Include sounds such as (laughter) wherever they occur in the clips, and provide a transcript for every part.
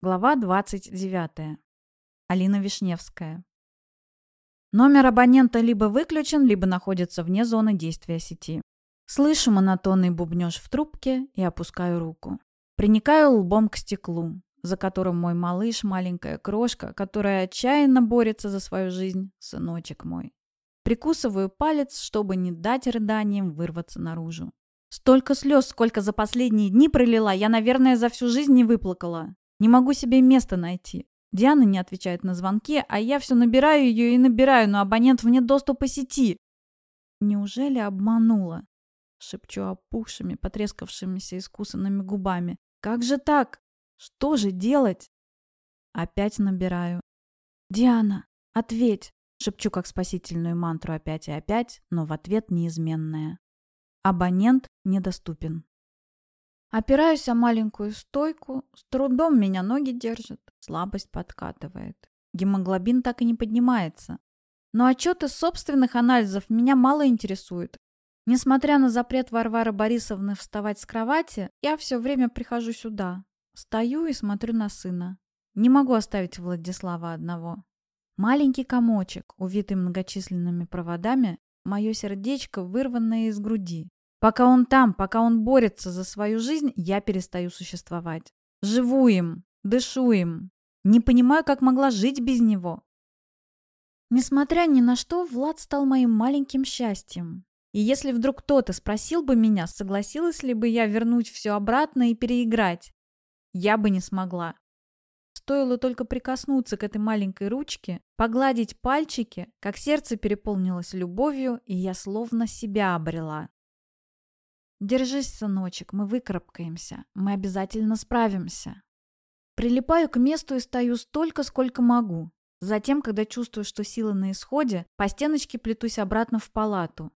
Глава 29. Алина Вишневская. Номер абонента либо выключен, либо находится вне зоны действия сети. Слышу монотонный бубнёж в трубке и опускаю руку. Приникаю лбом к стеклу, за которым мой малыш, маленькая крошка, которая отчаянно борется за свою жизнь, сыночек мой. Прикусываю палец, чтобы не дать рыданиям вырваться наружу. Столько слез, сколько за последние дни пролила, я, наверное, за всю жизнь не выплакала. Не могу себе места найти. Диана не отвечает на звонки, а я все набираю ее и набираю, но абонент вне доступа сети. Неужели обманула? Шепчу опухшими, потрескавшимися искусанными губами. Как же так? Что же делать? Опять набираю. «Диана, ответь!» Шепчу как спасительную мантру опять и опять, но в ответ неизменная. Абонент недоступен. Опираюсь о маленькую стойку, с трудом меня ноги держат, слабость подкатывает. Гемоглобин так и не поднимается. Но отчеты собственных анализов меня мало интересуют. Несмотря на запрет Варвары Борисовны вставать с кровати, я все время прихожу сюда. Стою и смотрю на сына. Не могу оставить Владислава одного. Маленький комочек, увитый многочисленными проводами, мое сердечко, вырванное из груди. Пока он там, пока он борется за свою жизнь, я перестаю существовать. Живу им, дышу им. Не понимаю, как могла жить без него. Несмотря ни на что, Влад стал моим маленьким счастьем. И если вдруг кто-то спросил бы меня, согласилась ли бы я вернуть все обратно и переиграть, я бы не смогла. Стоило только прикоснуться к этой маленькой ручке, погладить пальчики, как сердце переполнилось любовью, и я словно себя обрела. Держись, сыночек, мы выкарабкаемся. Мы обязательно справимся. Прилипаю к месту и стою столько, сколько могу. Затем, когда чувствую, что силы на исходе, по стеночке плетусь обратно в палату.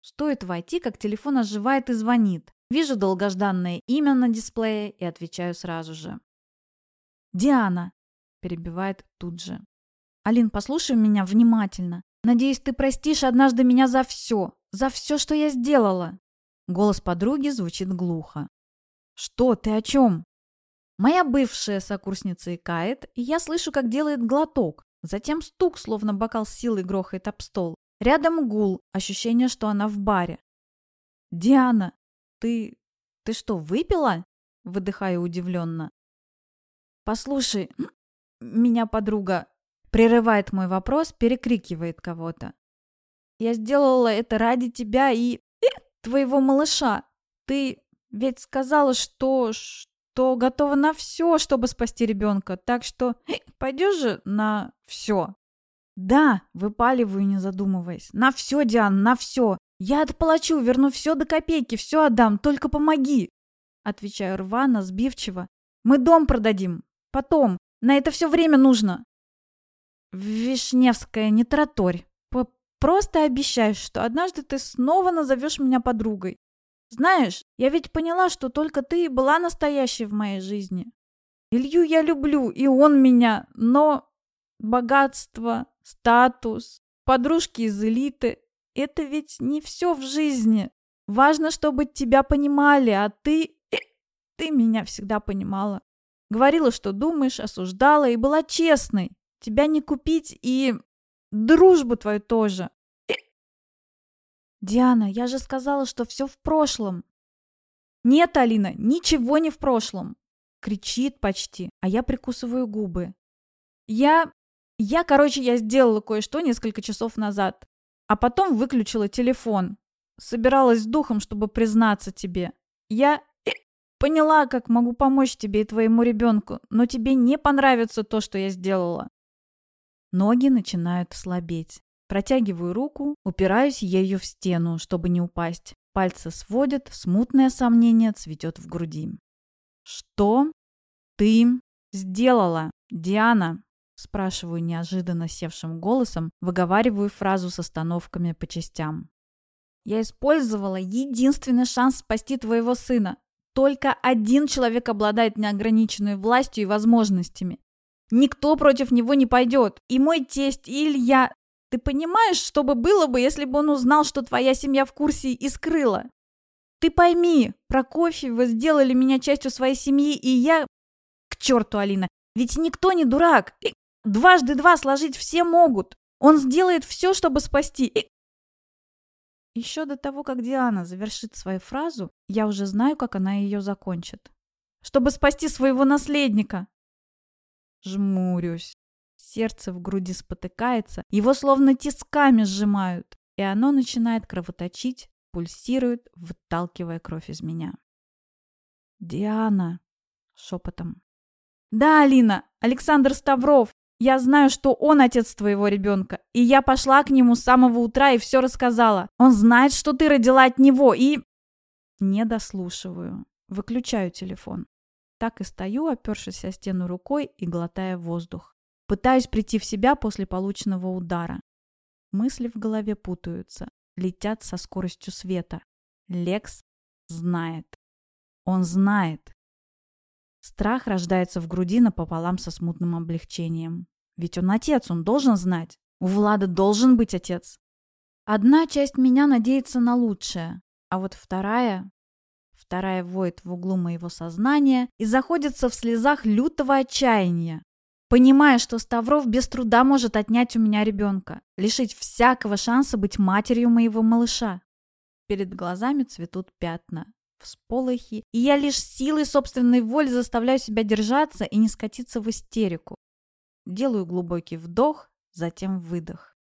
Стоит войти, как телефон оживает и звонит. Вижу долгожданное имя на дисплее и отвечаю сразу же. «Диана!» – перебивает тут же. «Алин, послушай меня внимательно. Надеюсь, ты простишь однажды меня за все, за все, что я сделала. Голос подруги звучит глухо. «Что ты о чем?» Моя бывшая сокурсница икает, и я слышу, как делает глоток. Затем стук, словно бокал с силой грохает об стол. Рядом гул, ощущение, что она в баре. «Диана, ты... ты что, выпила?» Выдыхаю удивленно. «Послушай, меня подруга...» Прерывает мой вопрос, перекрикивает кого-то. «Я сделала это ради тебя и твоего малыша. Ты ведь сказала, что... что готова на все, чтобы спасти ребенка. Так что (clears throat) пойдешь же на все. Да, выпаливаю, не задумываясь. На все, Диан, на все. Я отплачу, верну все до копейки, все отдам, только помоги. Отвечаю рвано, сбивчиво. Мы дом продадим. Потом. На это все время нужно. Вишневская, не тараторь. Просто обещай, что однажды ты снова назовешь меня подругой. Знаешь, я ведь поняла, что только ты была настоящей в моей жизни. Илью я люблю, и он меня, но богатство, статус, подружки из элиты – это ведь не все в жизни. Важно, чтобы тебя понимали, а ты... (coughs) Ты меня всегда понимала. Говорила, что думаешь, осуждала и была честной. Тебя не купить и... Дружбу твою тоже. Диана, я же сказала, что все в прошлом. Нет, Алина, ничего не в прошлом. Кричит почти, а я прикусываю губы. Я... Я, короче, я сделала кое-что несколько часов назад. А потом выключила телефон. Собиралась с духом, чтобы признаться тебе. Я поняла, как могу помочь тебе и твоему ребенку, но тебе не понравится то, что я сделала. Ноги начинают слабеть. Протягиваю руку, упираюсь ею в стену, чтобы не упасть. Пальцы сводят, смутное сомнение цветет в груди. «Что ты сделала, Диана?» Спрашиваю неожиданно севшим голосом, выговариваю фразу с остановками по частям. «Я использовала единственный шанс спасти твоего сына. Только один человек обладает неограниченной властью и возможностями. Никто против него не пойдет. И мой тесть, и Илья. Ты понимаешь, что бы было бы, если бы он узнал, что твоя семья в курсе и скрыла? Ты пойми, Прокофьевы сделали меня частью своей семьи, и я... К черту, Алина! Ведь никто не дурак! И дважды два сложить все могут! Он сделает все, чтобы спасти! И... Еще до того, как Диана завершит свою фразу, я уже знаю, как она ее закончит. Чтобы спасти своего наследника! Жмурюсь. Сердце в груди спотыкается, его словно тисками сжимают, и оно начинает кровоточить, пульсирует, выталкивая кровь из меня. «Диана!» — шепотом. «Да, Алина, Александр Ставров. Я знаю, что он отец твоего ребенка, и я пошла к нему с самого утра и все рассказала. Он знает, что ты родила от него, и...» Не дослушиваю. Выключаю телефон. Так и стою, опершись о стену рукой и глотая воздух. Пытаюсь прийти в себя после полученного удара. Мысли в голове путаются, летят со скоростью света. Лекс знает. Он знает. Страх рождается в груди напополам со смутным облегчением. Ведь он отец, он должен знать. У Влада должен быть отец. Одна часть меня надеется на лучшее, а вот вторая... Вторая воет в углу моего сознания и заходится в слезах лютого отчаяния. Понимая, что Ставров без труда может отнять у меня ребенка, лишить всякого шанса быть матерью моего малыша. Перед глазами цветут пятна, всполохи, и я лишь силой собственной воли заставляю себя держаться и не скатиться в истерику. Делаю глубокий вдох, затем выдох.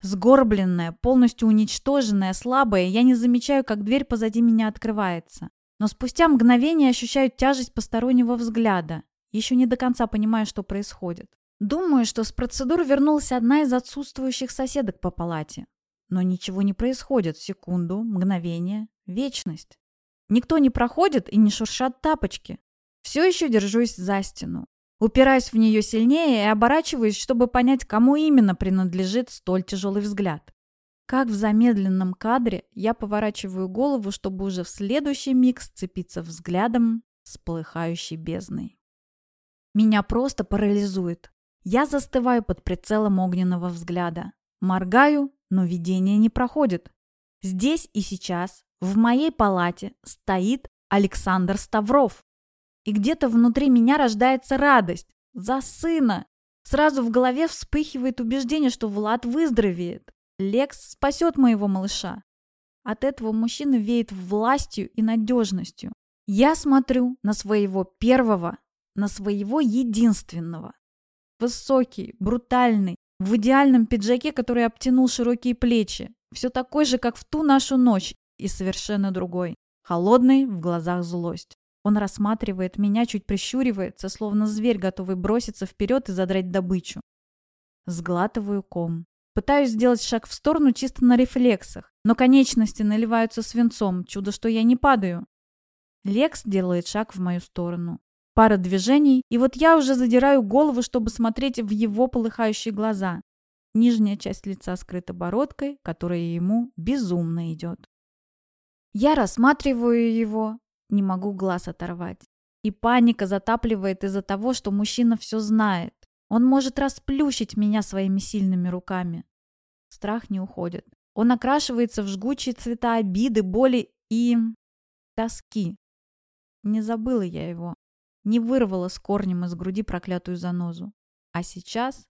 Сгорбленная, полностью уничтоженная, слабая, я не замечаю, как дверь позади меня открывается. Но спустя мгновение ощущаю тяжесть постороннего взгляда еще не до конца понимаю, что происходит. Думаю, что с процедур вернулась одна из отсутствующих соседок по палате. Но ничего не происходит секунду, мгновение, вечность. Никто не проходит и не шуршат тапочки. Все еще держусь за стену. Упираюсь в нее сильнее и оборачиваюсь, чтобы понять, кому именно принадлежит столь тяжелый взгляд. Как в замедленном кадре я поворачиваю голову, чтобы уже в следующий миг сцепиться взглядом с полыхающей бездной. Меня просто парализует. Я застываю под прицелом огненного взгляда. Моргаю, но видение не проходит. Здесь и сейчас, в моей палате, стоит Александр Ставров. И где-то внутри меня рождается радость. За сына. Сразу в голове вспыхивает убеждение, что Влад выздоровеет. Лекс спасет моего малыша. От этого мужчины веет властью и надежностью. Я смотрю на своего первого на своего единственного. Высокий, брутальный, в идеальном пиджаке, который обтянул широкие плечи. Все такой же, как в ту нашу ночь, и совершенно другой. Холодный, в глазах злость. Он рассматривает меня, чуть прищуривается, словно зверь, готовый броситься вперед и задрать добычу. Сглатываю ком. Пытаюсь сделать шаг в сторону чисто на рефлексах, но конечности наливаются свинцом, чудо, что я не падаю. Лекс делает шаг в мою сторону. Пара движений, и вот я уже задираю голову, чтобы смотреть в его полыхающие глаза. Нижняя часть лица скрыта бородкой, которая ему безумно идет. Я рассматриваю его, не могу глаз оторвать. И паника затапливает из-за того, что мужчина все знает. Он может расплющить меня своими сильными руками. Страх не уходит. Он окрашивается в жгучие цвета обиды, боли и... тоски. Не забыла я его не вырвала с корнем из груди проклятую занозу. А сейчас?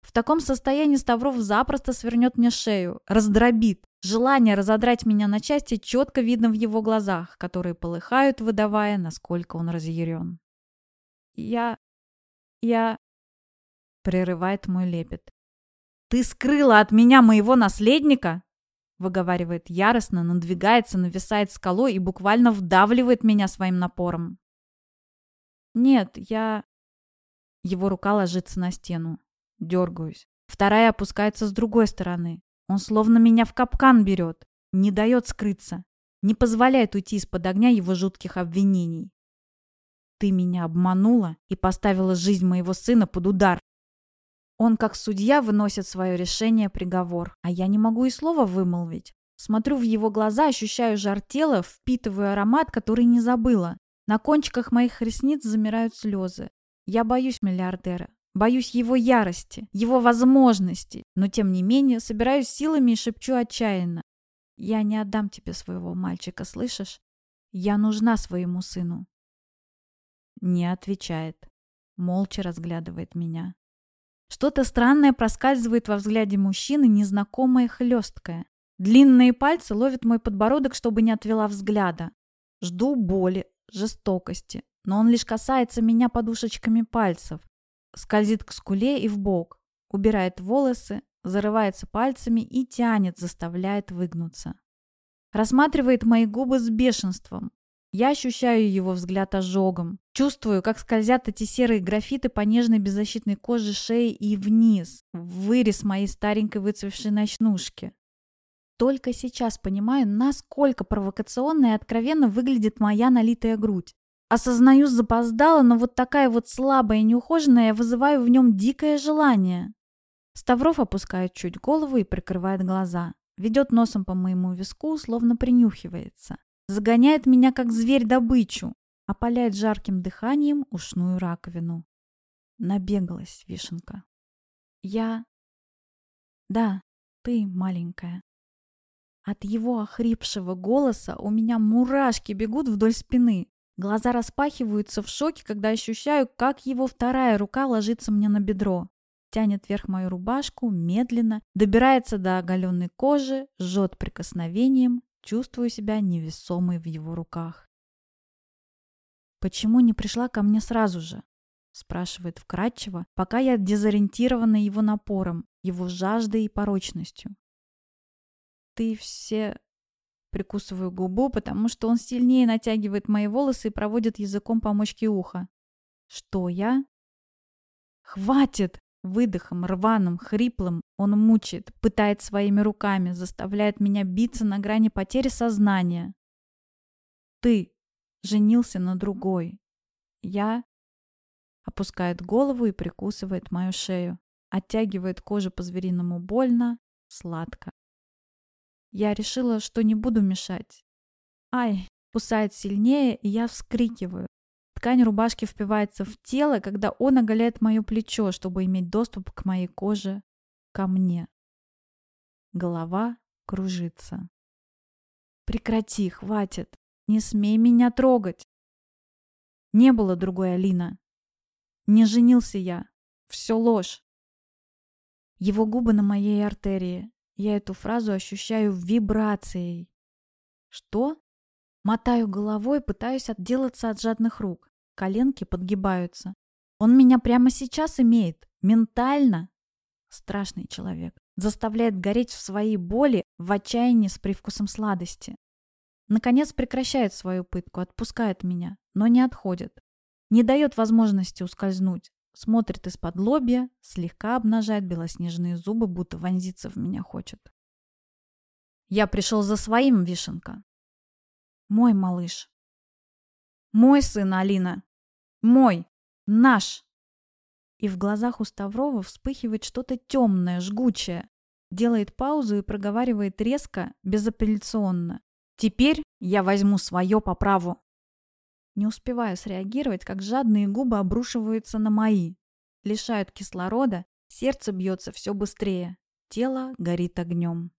В таком состоянии Ставров запросто свернет мне шею, раздробит. Желание разодрать меня на части четко видно в его глазах, которые полыхают, выдавая, насколько он разъярен. «Я... я...» — прерывает мой лепет. «Ты скрыла от меня моего наследника?» выговаривает яростно, надвигается, нависает скалой и буквально вдавливает меня своим напором. «Нет, я...» Его рука ложится на стену. Дергаюсь. Вторая опускается с другой стороны. Он словно меня в капкан берет. Не дает скрыться. Не позволяет уйти из-под огня его жутких обвинений. Ты меня обманула и поставила жизнь моего сына под удар. Он, как судья, выносит свое решение, приговор. А я не могу и слова вымолвить. Смотрю в его глаза, ощущаю жар тела, впитываю аромат, который не забыла. На кончиках моих ресниц замирают слезы. Я боюсь миллиардера. Боюсь его ярости, его возможностей, но тем не менее собираюсь силами и шепчу отчаянно. Я не отдам тебе своего мальчика, слышишь? Я нужна своему сыну. Не отвечает. Молча разглядывает меня. Что-то странное проскальзывает во взгляде мужчины, незнакомое хлесткое. Длинные пальцы ловят мой подбородок, чтобы не отвела взгляда. Жду боли, жестокости, но он лишь касается меня подушечками пальцев. Скользит к скуле и в бок, убирает волосы, зарывается пальцами и тянет, заставляет выгнуться. Рассматривает мои губы с бешенством. Я ощущаю его взгляд ожогом. Чувствую, как скользят эти серые графиты по нежной беззащитной коже шеи и вниз, в вырез моей старенькой выцвевшей ночнушки. Только сейчас понимаю, насколько провокационно и откровенно выглядит моя налитая грудь. Осознаю запоздало, но вот такая вот слабая и неухоженная, вызываю в нем дикое желание. Ставров опускает чуть голову и прикрывает глаза. Ведет носом по моему виску, словно принюхивается. Загоняет меня, как зверь, добычу. Опаляет жарким дыханием ушную раковину. Набегалась вишенка. Я... Да, ты маленькая. От его охрипшего голоса у меня мурашки бегут вдоль спины. Глаза распахиваются в шоке, когда ощущаю, как его вторая рука ложится мне на бедро. Тянет вверх мою рубашку, медленно, добирается до оголенной кожи, жжет прикосновением, чувствую себя невесомой в его руках. «Почему не пришла ко мне сразу же?» спрашивает вкратчиво, пока я дезориентирована его напором, его жаждой и порочностью ты все...» Прикусываю губу, потому что он сильнее натягивает мои волосы и проводит языком по мочке уха. «Что я?» «Хватит!» Выдохом, рваным, хриплым он мучает, пытает своими руками, заставляет меня биться на грани потери сознания. «Ты женился на другой. Я...» Опускает голову и прикусывает мою шею. Оттягивает кожу по-звериному больно, сладко. Я решила, что не буду мешать. Ай, кусает сильнее, и я вскрикиваю. Ткань рубашки впивается в тело, когда он оголяет мое плечо, чтобы иметь доступ к моей коже, ко мне. Голова кружится. Прекрати, хватит. Не смей меня трогать. Не было другой Алина. Не женился я. Все ложь. Его губы на моей артерии. Я эту фразу ощущаю вибрацией. Что? Мотаю головой, пытаюсь отделаться от жадных рук. Коленки подгибаются. Он меня прямо сейчас имеет. Ментально. Страшный человек. Заставляет гореть в своей боли, в отчаянии с привкусом сладости. Наконец прекращает свою пытку, отпускает меня, но не отходит. Не дает возможности ускользнуть смотрит из-под лобья, слегка обнажает белоснежные зубы, будто вонзиться в меня хочет. Я пришел за своим, Вишенка. Мой малыш. Мой сын, Алина. Мой. Наш. И в глазах у Ставрова вспыхивает что-то темное, жгучее. Делает паузу и проговаривает резко, безапелляционно. Теперь я возьму свое по праву. Не успеваю среагировать, как жадные губы обрушиваются на мои. Лишают кислорода, сердце бьется все быстрее. Тело горит огнем.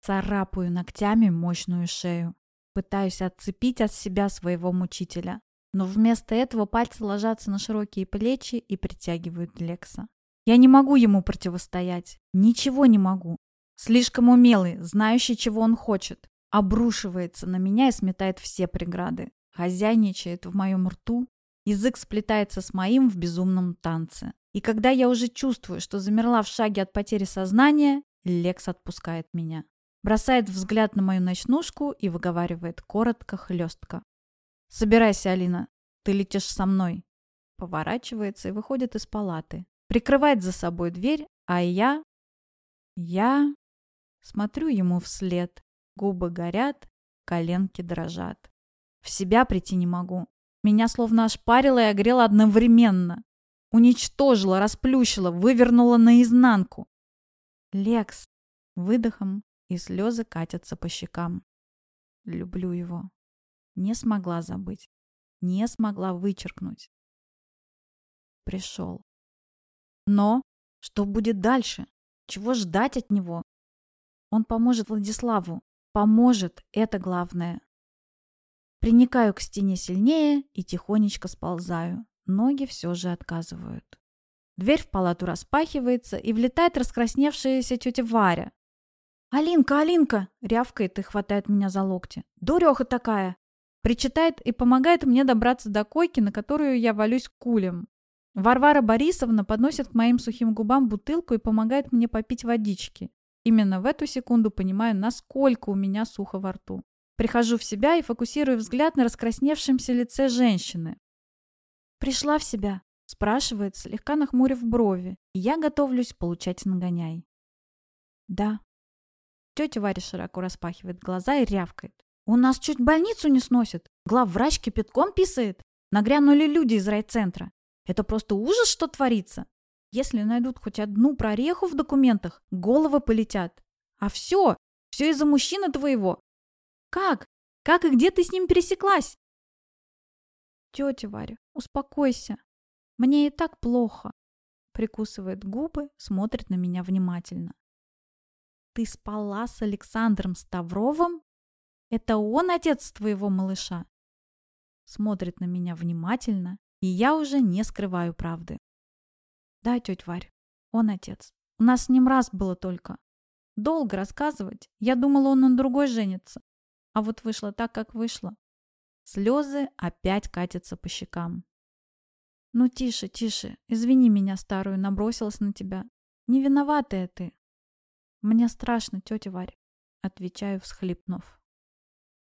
Царапаю ногтями мощную шею. Пытаюсь отцепить от себя своего мучителя. Но вместо этого пальцы ложатся на широкие плечи и притягивают Лекса. Я не могу ему противостоять. Ничего не могу. Слишком умелый, знающий, чего он хочет. Обрушивается на меня и сметает все преграды хозяйничает в моем рту, язык сплетается с моим в безумном танце. И когда я уже чувствую, что замерла в шаге от потери сознания, Лекс отпускает меня. Бросает взгляд на мою ночнушку и выговаривает коротко, хлестко. «Собирайся, Алина, ты летишь со мной». Поворачивается и выходит из палаты. Прикрывает за собой дверь, а я... Я... Смотрю ему вслед. Губы горят, коленки дрожат. В себя прийти не могу. Меня словно ошпарило и огрело одновременно. Уничтожила, расплющила, вывернула наизнанку. Лекс. Выдохом, и слезы катятся по щекам. Люблю его. Не смогла забыть. Не смогла вычеркнуть. Пришел. Но что будет дальше? Чего ждать от него? Он поможет Владиславу. Поможет, это главное. Приникаю к стене сильнее и тихонечко сползаю. Ноги все же отказывают. Дверь в палату распахивается, и влетает раскрасневшаяся тетя Варя. «Алинка, Алинка!» — рявкает и хватает меня за локти. «Дуреха такая!» Причитает и помогает мне добраться до койки, на которую я валюсь кулем. Варвара Борисовна подносит к моим сухим губам бутылку и помогает мне попить водички. Именно в эту секунду понимаю, насколько у меня сухо во рту. Прихожу в себя и фокусирую взгляд на раскрасневшемся лице женщины. «Пришла в себя?» – спрашивает, слегка нахмурив брови. Я готовлюсь получать нагоняй. «Да». Тетя Варя широко распахивает глаза и рявкает. «У нас чуть больницу не сносит. Главврач кипятком писает. Нагрянули люди из райцентра. Это просто ужас, что творится. Если найдут хоть одну прореху в документах, головы полетят. А все, все из-за мужчины твоего. Как? Как и где ты с ним пересеклась? Тетя Варя, успокойся. Мне и так плохо. Прикусывает губы, смотрит на меня внимательно. Ты спала с Александром Ставровым? Это он отец твоего малыша? Смотрит на меня внимательно, и я уже не скрываю правды. Да, тетя Варь, он отец. У нас с ним раз было только. Долго рассказывать. Я думала, он на другой женится. А вот вышло так, как вышло. Слезы опять катятся по щекам. Ну, тише, тише. Извини меня, старую, набросилась на тебя. Не виноватая ты. Мне страшно, тетя Варь. Отвечаю, всхлипнув.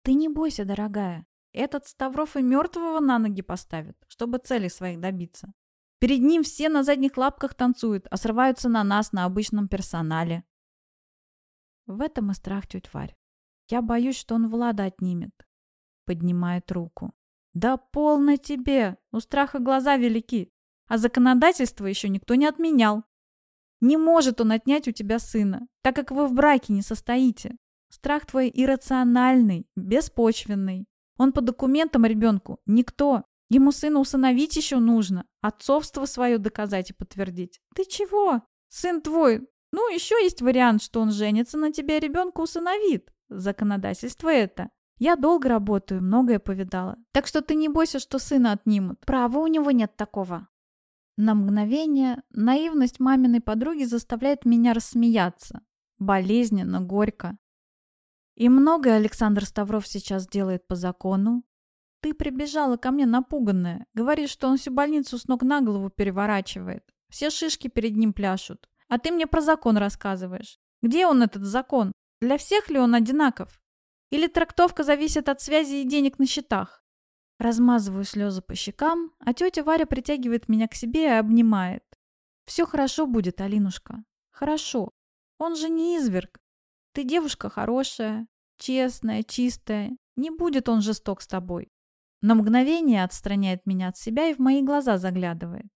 Ты не бойся, дорогая. Этот Ставров и мертвого на ноги поставит, чтобы целей своих добиться. Перед ним все на задних лапках танцуют, а срываются на нас, на обычном персонале. В этом и страх тетя Варь. Я боюсь, что он Влада отнимет. Поднимает руку. Да полно тебе! У страха глаза велики. А законодательство еще никто не отменял. Не может он отнять у тебя сына, так как вы в браке не состоите. Страх твой иррациональный, беспочвенный. Он по документам ребенку никто. Ему сына усыновить еще нужно. Отцовство свое доказать и подтвердить. Ты чего? Сын твой. Ну, еще есть вариант, что он женится на тебе, ребенка усыновит. Законодательство это. Я долго работаю, многое повидала. Так что ты не бойся, что сына отнимут. Права у него нет такого. На мгновение наивность маминой подруги заставляет меня рассмеяться. Болезненно, горько. И многое Александр Ставров сейчас делает по закону. Ты прибежала ко мне напуганная. Говоришь, что он всю больницу с ног на голову переворачивает. Все шишки перед ним пляшут. А ты мне про закон рассказываешь. Где он, этот закон? Для всех ли он одинаков? Или трактовка зависит от связи и денег на счетах? Размазываю слезы по щекам, а тетя Варя притягивает меня к себе и обнимает. Все хорошо будет, Алинушка. Хорошо. Он же не изверг. Ты девушка хорошая, честная, чистая. Не будет он жесток с тобой. На мгновение отстраняет меня от себя и в мои глаза заглядывает.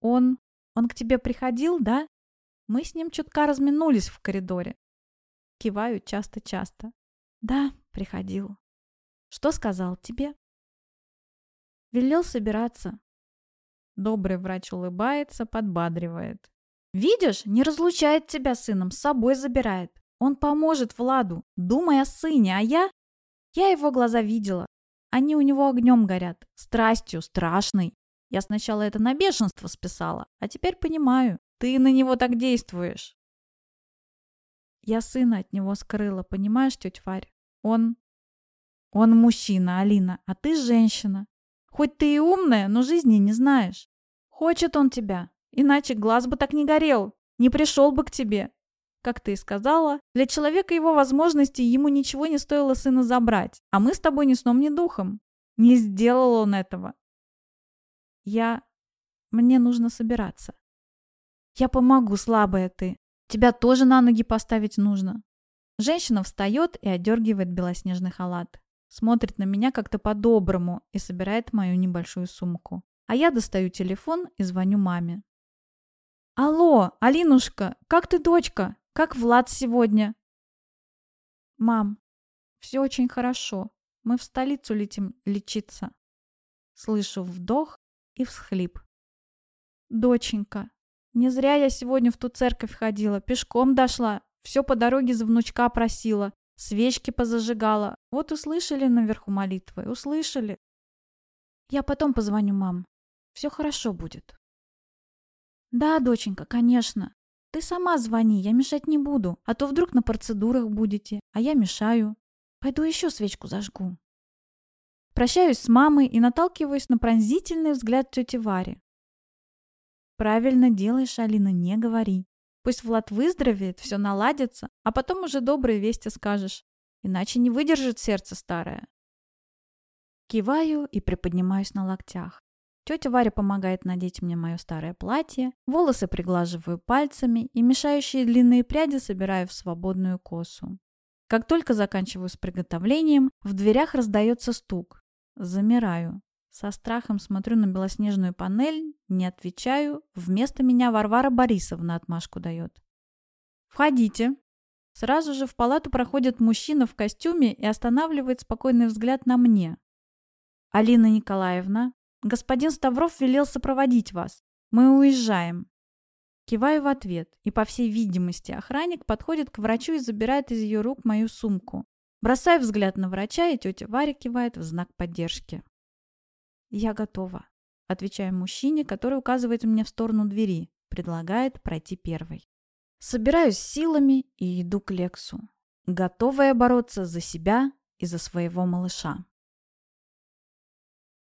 Он... он к тебе приходил, да? Мы с ним чутка разминулись в коридоре. Киваю часто-часто. Да, приходил. Что сказал тебе? Велел собираться. Добрый врач улыбается, подбадривает. Видишь, не разлучает тебя с сыном, с собой забирает. Он поможет Владу. Думай о сыне, а я... Я его глаза видела. Они у него огнем горят. Страстью, страшной. Я сначала это на бешенство списала, а теперь понимаю. Ты на него так действуешь. Я сына от него скрыла, понимаешь, тетя Варь? Он... Он мужчина, Алина, а ты женщина. Хоть ты и умная, но жизни не знаешь. Хочет он тебя, иначе глаз бы так не горел, не пришел бы к тебе. Как ты и сказала, для человека его возможностей ему ничего не стоило сына забрать, а мы с тобой ни сном, ни духом. Не сделал он этого. Я... Мне нужно собираться. Я помогу, слабая ты. Тебя тоже на ноги поставить нужно. Женщина встает и одергивает белоснежный халат. Смотрит на меня как-то по-доброму и собирает мою небольшую сумку. А я достаю телефон и звоню маме. «Алло, Алинушка, как ты, дочка? Как Влад сегодня?» «Мам, все очень хорошо. Мы в столицу летим лечиться». Слышу вдох и всхлип. «Доченька, не зря я сегодня в ту церковь ходила, пешком дошла, все по дороге за внучка просила, свечки позажигала, Вот услышали наверху молитвы, услышали. Я потом позвоню, мам. Все хорошо будет. Да, доченька, конечно. Ты сама звони, я мешать не буду. А то вдруг на процедурах будете, а я мешаю. Пойду еще свечку зажгу. Прощаюсь с мамой и наталкиваюсь на пронзительный взгляд тети Вари. Правильно делаешь, Алина, не говори. Пусть Влад выздоровеет, все наладится, а потом уже добрые вести скажешь. Иначе не выдержит сердце старое. Киваю и приподнимаюсь на локтях. Тетя Варя помогает надеть мне мое старое платье, волосы приглаживаю пальцами и мешающие длинные пряди собираю в свободную косу. Как только заканчиваю с приготовлением, в дверях раздается стук. Замираю. Со страхом смотрю на белоснежную панель, не отвечаю. Вместо меня Варвара Борисовна отмашку дает. «Входите». Сразу же в палату проходит мужчина в костюме и останавливает спокойный взгляд на мне. «Алина Николаевна, господин Ставров велел сопроводить вас. Мы уезжаем». Киваю в ответ, и, по всей видимости, охранник подходит к врачу и забирает из ее рук мою сумку. Бросаю взгляд на врача, и тетя Варя кивает в знак поддержки. «Я готова», — отвечаю мужчине, который указывает мне в сторону двери, предлагает пройти первой. Собираюсь силами и иду к Лексу, готовая бороться за себя и за своего малыша.